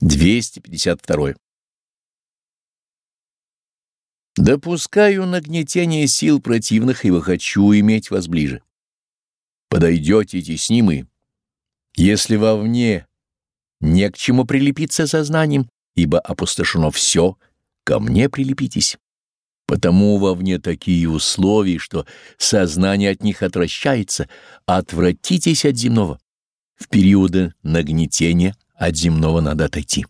252. Допускаю нагнетение сил противных, ибо хочу иметь вас ближе. Подойдете теснимы. Если вовне не к чему прилепиться сознанием, ибо опустошено все, ко мне прилепитесь. Потому вовне такие условия, что сознание от них отвращается, отвратитесь от земного. В периоды нагнетения от земного надо отойти.